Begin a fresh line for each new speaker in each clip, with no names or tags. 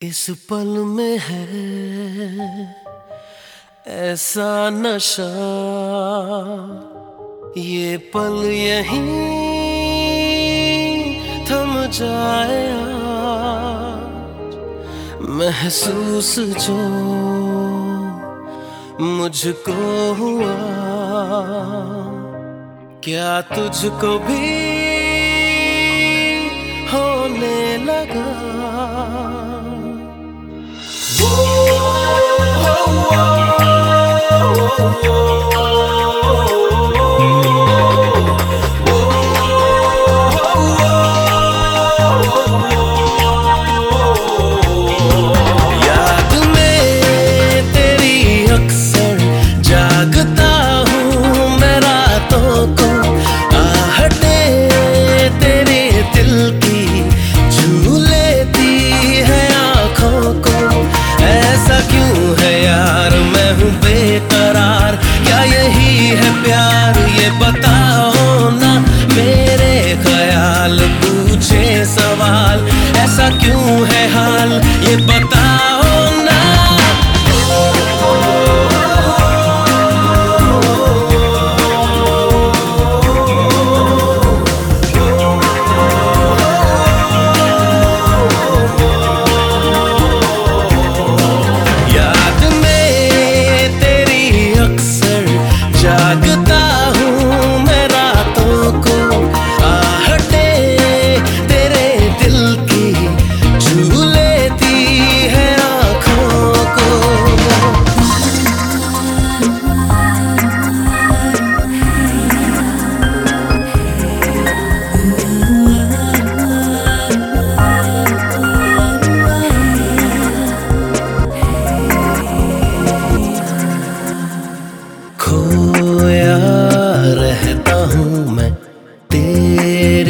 इस पल में है ऐसा नशा। ये पल यहीं थम जाए महसूस जो मुझको हुआ, क्या तुझको भी होने लगा? Oh.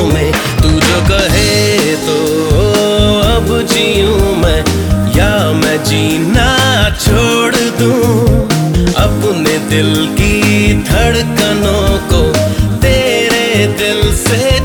हाथों में तू जो कहे तो अब जीऊं मैं, या मैं जीना छोड़ दू? अपने दिल की धड़कनों को तेरे दिल से